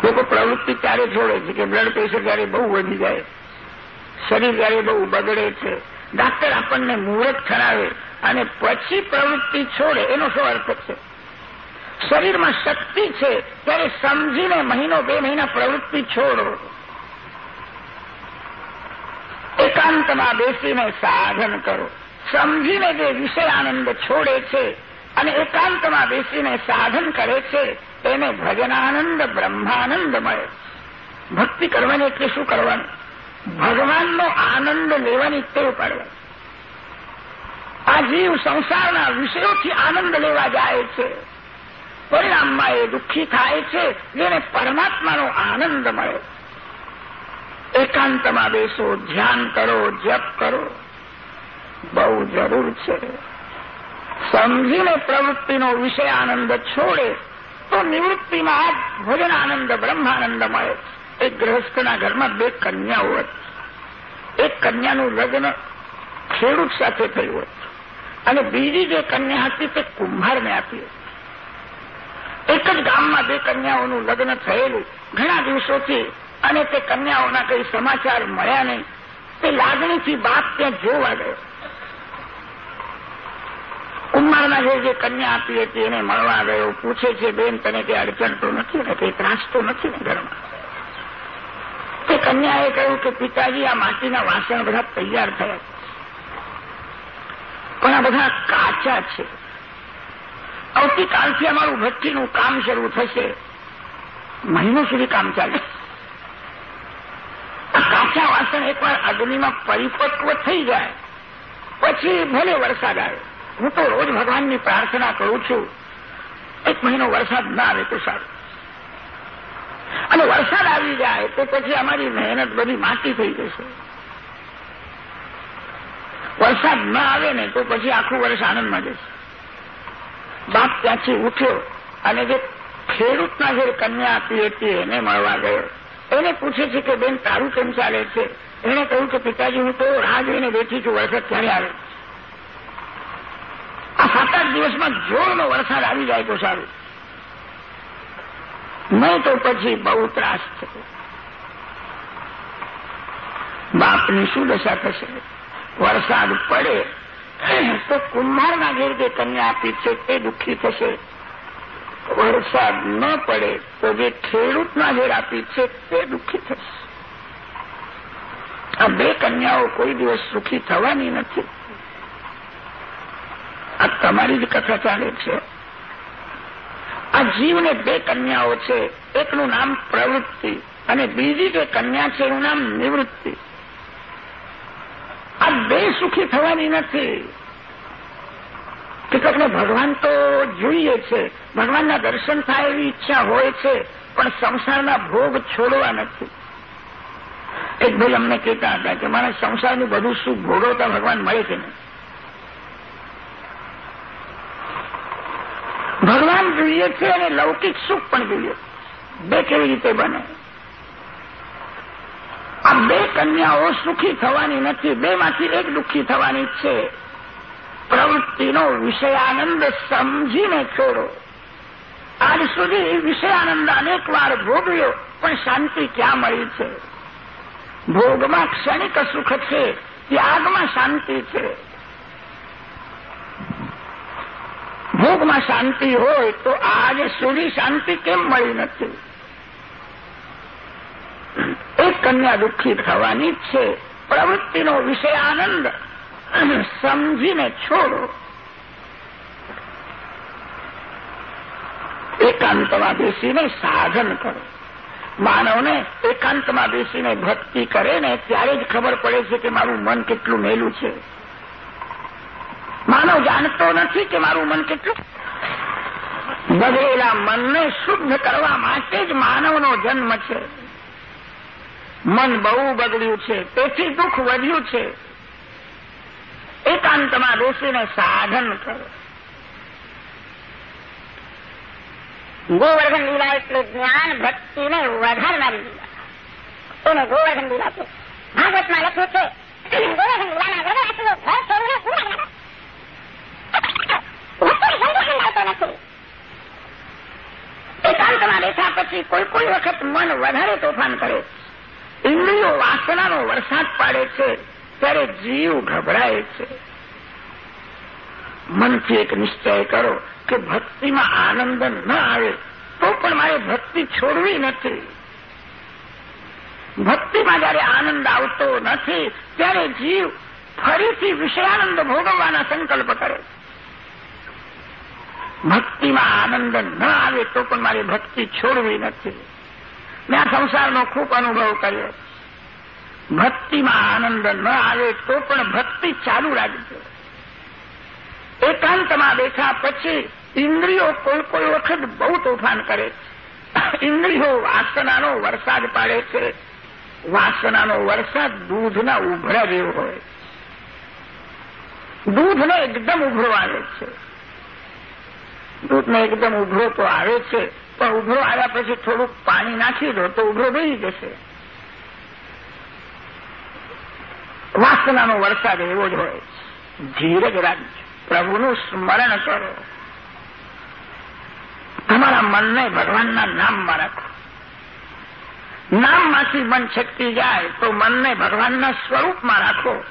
લોકો પ્રવૃત્તિ ત્યારે છોડે છે કે બ્લડ પ્રેશર જ્યારે બહુ વધી જાય, શરીર જ્યારે બહુ બગડે છે ડાક્ટર આપણને મુહૂર્ત ઠરાવે અને પછી પ્રવૃત્તિ છોડે, એનો શું અર્થ છે? શરીરમાં શક્તિ છે, ત્યારે સમજીને મહિનો, બે મહિના પ્રવૃત્તિ છોડો. એકાંતમાં બેસીને સાધન કરો. સમજીને જે વિષય આનંદ છોડે છે અને એકાંતમાં બેસીને સાધન કરે છે, એને ભજનાનંદ, બ્રહ્માનંદ મળે. ભક્તિ કરવાની એટલે શું કરવાનું? ભગવાનનો આનંદ લેવાની ટેવ પાડવાની આ જીવ સંસારના વિષયોથી આનંદ લેવા જાય છે. પરિણામમાં એ દુઃખી થાય છે, જેને પરમાત્માનો આનંદ મળે. એકાંતમાં બેસો, ધ્યાન કરો, જપ કરો. બહુ જરૂર છે. સમજીને પ્રવૃત્તિનો વિષય આનંદ છોડે, તો નિવૃત્તિમાં આ ભોજન આનંદ બ્રહ્માનંદ મળે. એક ગ્રહસ્થના ઘરમાં બે કન્યાઓ હતી. એક કન્યાનું લગ્ન ખેડૂત સાથે થયું હતું. અને બીજી જે કન્યા હતી તે કુંભારને આપી એક જ ગામમાં બે કન્યાઓનું લગ્ન થયેલું ઘણા દિવસોથી અને તે કન્યાઓના કઈ સમાચાર મળ્યા નહીં. તે લાગણીથી બાપ ત્યાં જોવા ગયો. કુંભારના જે જે કન્યા આપી હતી એને મળવા ગયો. પૂછે છે, બેન, તને કે અડચણ તો નથી? ને કંઈ ત્રાસ તો નથી ને ઘરમાં? તે કન્યાએ કહ્યું કે પિતાજી, આ માટીના વાસણ બધા તૈયાર થયા પણ આ બધા કાચા છે. આવતીકાલથી અમારું ભઠ્ઠીનું કામ શરૂ થશે. મહિનો સુધી કામ ચાલે. કાચા વાસણ એકવાર અગ્નિમાં પરિપક્વ થઈ જાય. પછી ભલે વરસાદ આવે. હું તો રોજ ભગવાનની પ્રાર્થના કરું છું. એક મહિનો વરસાદ ના આવે તો સારું. અને વરસાદ આવી જાય તો પછી અમારી મહેનત બધી માટી થઈ જશે. વરસાદ ન આવે ને તો પછી આખું વર્ષ આનંદમાં જશે. બાપ ત્યાંથી ઉઠ્યો અને જે ખેડૂતના જે કન્યા આપી હતી એને મળવા ગયો. એને પૂછે છે કે, બેન, તારું કેમ ચાલે છે? એને કહ્યું કે, પિતાજી, હું તો રાહ જોઈને બેઠી છું, વરસાદ ક્યારે આવે? આ સાત આઠ દિવસમાં જોરનો વરસાદ આવી જાય તો સારું. નહીં તો પછી બહુ ત્રાસ થયો. બાપની શું દશા થશે? વરસાદ પડે તો કુંભારના ઘેર જે કન્યા આપી છે તે દુઃખી થશે. વરસાદ ન પડે, તો જે ખેડૂતના ઘેર આપી છે તે દુઃખી થશે. આ બે કન્યાઓ કોઈ દિવસ સુખી થવાની નથી. આ તમારી જ કથા ચાલે છે. આ જીવને બે કન્યાઓ છે. એકનું નામ પ્રવૃત્તિ અને બીજી જે કન્યા છે એનું નામ નિવૃત્તિ. આ બે સુખી થવાની નથી. કેટલાકને ભગવાન તો જોઈએ છે. ભગવાનના દર્શન થાય એવી ઈચ્છા હોય છે, પણ સંસારના ભોગ છોડવા નથી. એક ભાઈ અમને કહેતા હતા કે મારા સંસારનું બધું સુખ ભોગવતા ભગવાન મળે છે ને ભગવાન જોઈએ છે અને લૌકિક સુખ પણ જોઈએ બે કેવી રીતે બને? આ બે કન્યાઓ સુખી થવાની નથી, બેમાંથી એક દુઃખી થવાની છે. પ્રવૃત્તિનો વિષયાનંદ સમજીને છોડો. આજ સુધી વિષયાનંદ અનેક વાર ભોગવ્યો, પણ શાંતિ ક્યાં મળી છે? ભોગમાં ક્ષણિક સુખ છે, ત્યાગમાં શાંતિ છે. ભોગમાં શાંતિ હોય તો આજ સુધી શાંતિ કેમ મળી નથી? એક કન્યા દુઃખી થવાની જ છે. પ્રવૃત્તિનો વિષય આનંદ. સમજીને છોડો. એકાંતમાં બેસીને સાધન કરો. માનવને એકાંતમાં બેસીને ભક્તિ કરે ને ત્યારે જ ખબર પડે છે કે મારું મન કેટલું મેલું છે. માનવ જાણતો નથી કે મારું મન કેટલું? બગડેલા મનને શુદ્ધ કરવા માટે જ માનવનો જન્મ છે. મન બહુ બગડ્યું છે, તેથી દુઃખ વધ્યું છે. એકાંતમાં બેસીને સાધન કરો. ગોવર્ધન લીલા એટલે જ્ઞાન ભક્તિને વધારનારી લીલા એને ગોવર્ધન લીલા છે ભાગવતમાં લખ્યું છે, ગોવર્ધન લીલાના વગર આટલો ઘર છોડીને ગયા ભક્તિને જલ્દી કરો. એકાંતમાં બેઠા પછી કોઈ કોઈ વખત મન વધારે તોફાન કરે. ઇન્દ્રિયો વાસનાનો વરસાદ પાડે છે, ત્યારે જીવ ગભરાય છે. મનથી એક નિશ્ચય કરો કે ભક્તિમાં આનંદ ન આવે, તો પણ મારે ભક્તિ છોડવી નથી. ભક્તિમાં જયારે આનંદ આવતો નથી, ત્યારે જીવ ફરીથી વિષયાનંદ ભોગવવાના સંકલ્પ કરે ભક્તિમાં આનંદ ન આવે તો પણ મારી ભક્તિ છોડવી નથી. મેં આ સંસારનો ખૂબ અનુભવ કર્યો. ભક્તિમાં આનંદ ન આવે તો પણ ભક્તિ ચાલુ રાખજો. એકાંતમાં બેઠા પછી ઇન્દ્રિયો કોઈ કોઈ વખત બહુ તોફાન કરે છે. ઇન્દ્રિયો વાસનાનો વરસાદ પાડે છે. વાસનાનો વરસાદ દૂધના ઉભરા જેવો હોય. દૂધને એકદમ ઉભરો આવે છે. દૂધને એકદમ ઉભરો તો આવે છે, પણ ઉભરો આવ્યા પછી થોડુંક પાણી નાખી દો તો ઉભરો બેસી જશે. વાસનાનો વરસાદ એવો જ હોય. ધીરજ રાખજો. પ્રભુનું સ્મરણ કરો. તમારા મનને ભગવાનના નામમાં રાખો. નામમાંથી મન છટકી જાય તો મનને ભગવાનના સ્વરૂપમાં રાખો.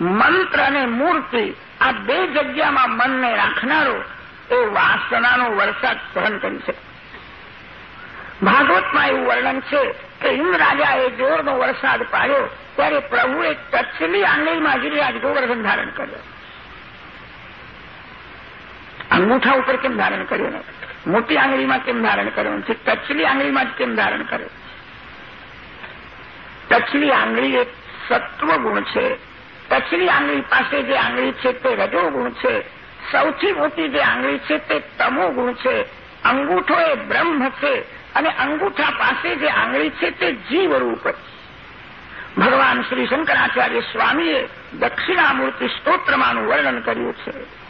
મંત્ર અને મૂર્તિ આ બે જગ્યામાં મનને રાખનારો એ વાસનાનો વરસાદ સહન કરી શકે ભાગવતમાં એવું વર્ણન છે કે રાજાએ જોરનો વરસાદ પાડ્યો ત્યારે પ્રભુએ કચ્છની આંગળીમાં ગિરિરાજ ગોવર્ધન ધારણ કર્યો. અંગૂઠા ઉપર કેમ ધારણ કર્યો ને? મોટી આંગળીમાં કેમ ધારણ કર્યો? નથી કચ્છની આંગળીમાં જ કેમ ધારણ કર્યો? કચ્છની આંગળી એક સત્વ ગુણ છે. કચ્છની આંગળી પાસે જે આંગળી છે તે રજો ગુણ છે. સૌથી મોટી જે આંગળી છે તે તમો ગુણ છે. અંગૂઠો એ બ્રહ્મ છે અને અંગૂઠા પાસે જે આંગળી છે તે જીવરૂપ છે. ભગવાન શ્રી શંકરાચાર્ય સ્વામીએ દક્ષિણામૂર્તિ સ્તોત્રમાંનું વર્ણન કર્યું છે.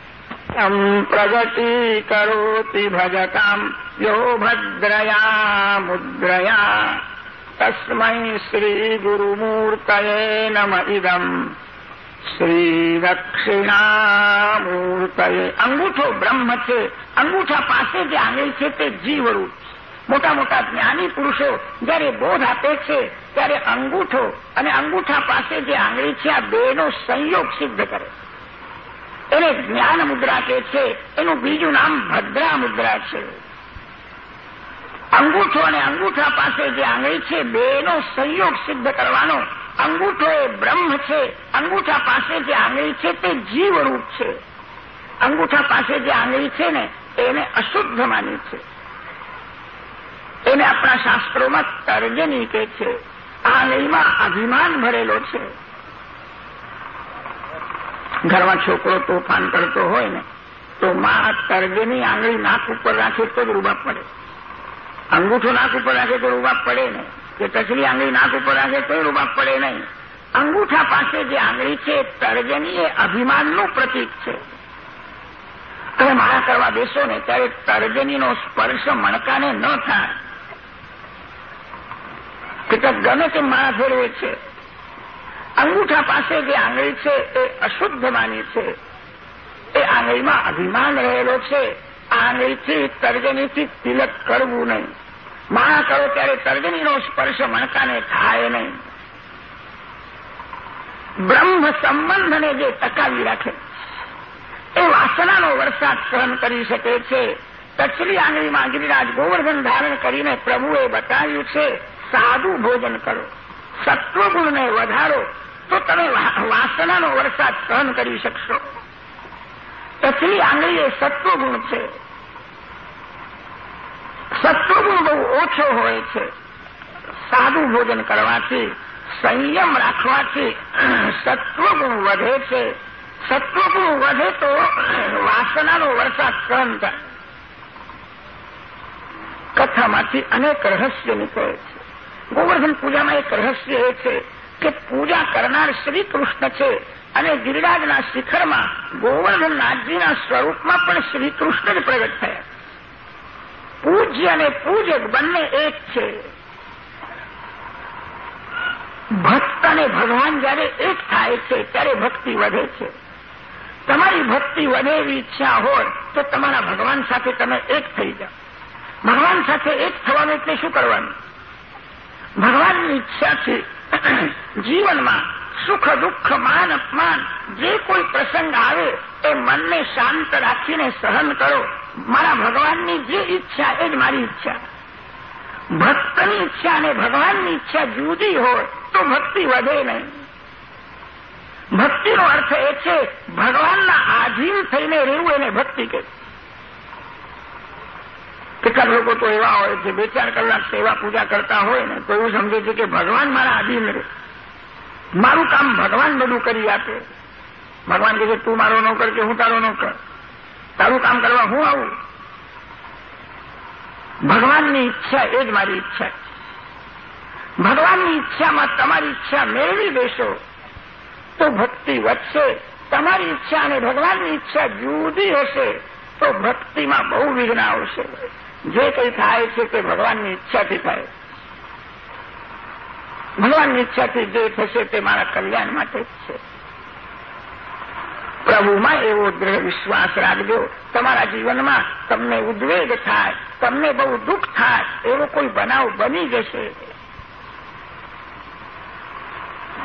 પ્રગતિ કરોતિ ભજતામ યો ભદ્રયા મુદ્રયા તસ્મૈ શ્રી ગુરુમૂર્તયે નમ ઇદમ શ્રી અંગૂઠો બ્રહ્મ છે. અંગૂઠા પાસે જે આંગળી છે તે જીવરૂપ મોટા મોટા જ્ઞાની પુરુષો જયારે બોધ આપે છે, ત્યારે અંગૂઠો અને અંગૂઠા પાસે જે આંગળી છે, આ બેનો સંયોગ સિદ્ધ કરે એને જ્ઞાન મુદ્રા કે છે. એનું બીજું નામ ભદ્રા મુદ્રા છે. અંગૂઠો અને અંગૂઠા પાસે જે આંગળી છે, બેનો સંયોગ સિદ્ધ કરવાનો અંગૂઠો એ બ્રહ્મ છે. અંગૂઠા પાસે જે આંગળી છે તે જીવરૂપ છે. અંગૂઠા પાસે જે આંગળી છે ને, એને અશુદ્ધ માની છે. એને આપણા શાસ્ત્રોમાં તર્જની કે છે. આ આંગળીમાં અભિમાન ભરેલો છે. ઘરમાં છોકરો તોફાન કરતો હોય ને, તો માં તર્જની આંગળી નાક ઉપર રાખે તો જ રૂબાબ પડે. અંગૂઠો નાક ઉપર રાખે તો રૂબાબ પડે ને. કે તસરી આંગળી નાક ઉપર રાખે તો રૂબાબ પડે નહીં. અંગૂઠા પાસે જે આંગળી છે તર્જની એ અભિમાનનું પ્રતીક છે. તમે માળા કરવા બેસો ને, ત્યારે તર્જનીનો સ્પર્શ મણકાને ન થાય. કેટલાક ગમે તે માળા ફેરવે છે. અંગૂઠા પાસે જે આંગળી છે, એ અશુદ્ધ માની છે. એ આંગળીમાં અભિમાન રહેલો છે. આ આંગળીથી, તર્જનીથી તિલક કરવું નહીં. માળા કરો ત્યારે તર્જનીનો સ્પર્શ મણકાને થાય નહીં. બ્રહ્મ સંબંધને જે ટકાવી રાખે, એ વાસનાનો વરસાદ સહન કરી શકે છે. ટચલી આંગળીમાં ગિરિરાજ ગોવર્ધન ધારણ કરીને પ્રભુએ બતાવ્યું છે સાદું ભોજન કરો, સત્વગુણને વધારો, તો તમે વાસનાનો વરસાદ સહન કરી શકશો. ટચલી આંગળી એ સત્વગુણ છે. સત્વગુણ બહુ ઓછો હોય છે. સાદું ભોજન કરવાથી, સંયમ રાખવાથી સત્વગુણ વધે છે. સત્વગુણ વધે તો વાસનાનો વરસાદ સહન થાય કથામાંથી અનેક રહસ્ય નીકળે છે. ગોવર્ધન પૂજામાં એક રહસ્ય એ છે કે પૂજા કરનાર શ્રી કૃષ્ણ છે અને ગિરિરાજના શિખરમાં ગોવર્ધન નાથજીના સ્વરૂપમાં પણ શ્રી કૃષ્ણ જ પ્રગટ થયા પૂજ્ય અને પૂજક બંને એક છે. ભક્ત અને ભગવાન જયારે એક થાય છે, ત્યારે ભક્તિ વધે છે. તમારી ભક્તિ વધે એવી ઈચ્છા હોય, તો તમારા ભગવાન સાથે તમે એક થઈ જાઓ. ભગવાન સાથે એક થવાનું એટલે શું કરવાનું? ભગવાનની ઈચ્છાથી જીવનમાં સુખ, દુઃખ, માન, અપમાન, જે કોઈ પ્રસંગ આવે, એ મનને શાંત રાખીને સહન કરો. મારા ભગવાનની જે ઈચ્છા એ જ મારી ઈચ્છા. ભક્તની ઈચ્છા અને ભગવાનની ઈચ્છા જુદી હોય તો ભક્તિ વધે નહીં. ભક્તિનો અર્થ એ છે, ભગવાનના આધીન થઈને રહેવું એને ભક્તિ કહે. કેટલાક લોકો તો એવા હોય છે બે ચાર કલાક સેવા પૂજા કરતા હોય ને તો એવું સમજે છે કે ભગવાન મારા આધીન રહે. મારું કામ ભગવાન બધું કરી આપે. ભગવાન કહે છે, તું મારો નોકર કે હું તારો નોકર? તારું કામ કરવા હું આવું? ભગવાનની ઈચ્છા એ જ મારી ઈચ્છા ભગવાનની ઈચ્છામાં તમારી ઈચ્છા મેળવી દેશો, તો ભક્તિ વધશે. તમારી ઈચ્છા અને ભગવાનની ઈચ્છા જુદી હશે, તો ભક્તિમાં બહુ વિઘ્ન આવશે. જે કંઈ થાય છે તે ભગવાનની ઈચ્છાથી થાય. ભગવાનની ઈચ્છાથી જે થશે તે મારા કલ્યાણ માટે જ છે. પ્રભુમાં એવો દ્રઢ વિશ્વાસ રાખજો. તમારા જીવનમાં તમને ઉદ્વેગ થાય, તમને બહુ દુઃખ થાય, એવો કોઈ બનાવ બની જશે.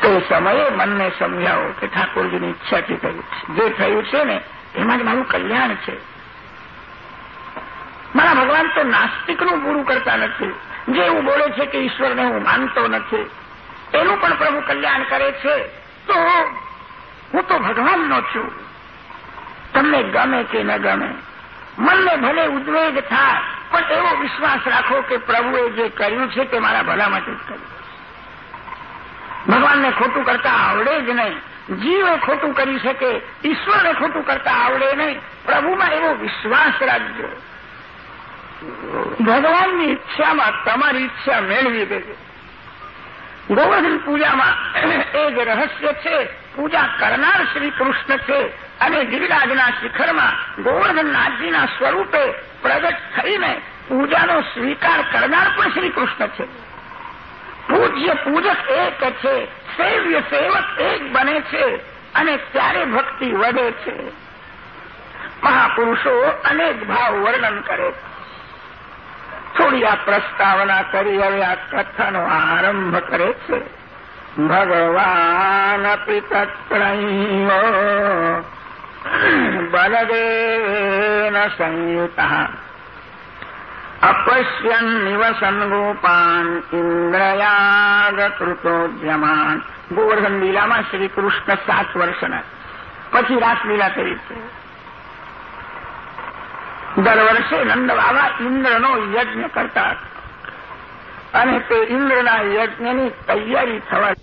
તે સમયે મનને સમજાવો કે ઠાકોરજીની ઈચ્છાથી થયું જે થયું છે ને, એમાં જ મારું કલ્યાણ છે. મારા ભગવાન તો નાસ્તિકનું પૂરું કરતા નથી. જે એવું બોલે છે કે ઈશ્વરને હું માનતો નથી. એનું પણ પ્રભુ કલ્યાણ કરે છે. તો હું તો ભગવાનનો છું. તમને ગમે કે ન ગમે, મનને ભલે ઉદ્વેગ થાય, પણ એવો વિશ્વાસ રાખો કે પ્રભુએ જે કર્યું છે તે મારા ભલા માટે જ કર્યું. ભગવાનને ખોટું કરતા આવડે જ નહીં. જીવે ખોટું કરી શકે, ઈશ્વરને ખોટું કરતા આવડે નહીં. પ્રભુમાં એવો વિશ્વાસ રાખજો. ભગવાનની ઈચ્છામાં તમારી ઈચ્છા મેળવી દેજો. ગોવર્ધન પૂજામાં એ જ રહસ્ય છે પૂજા કરનાર શ્રી કૃષ્ણ છે અને ગિરિરાજના શિખરમાં ગોવર્ધનનાથજીના સ્વરૂપે પ્રગટ થઈને પૂજાનો સ્વીકાર કરનાર પણ શ્રી કૃષ્ણ છે. પૂજ્ય પૂજક એક છે, સેવ્ય સેવક એક બને છે અને ત્યારે ભક્તિ વધે છે. મહાપુરુષો અનેક ભાવ વર્ણન કરે થોડી આ પ્રસ્તાવના કરી હવે આ કથાનો આરંભ કરે છે. ભગવાન પિતત્રૈવ બલદેવેન સંયુત અપશ્યન નિવસન ગોપાન ઇન્દ્રયાગ કૃતોદ્યમાન ગોવર્ધન લીલામાં શ્રી કૃષ્ણ સાત વર્ષના પછી રાસલીલા કરી છે. દર વર્ષે નંદ બાબા ઇન્દ્રનો યજ્ઞ કરતા અને તે ઇન્દ્રના યજ્ઞની તૈયારી થવા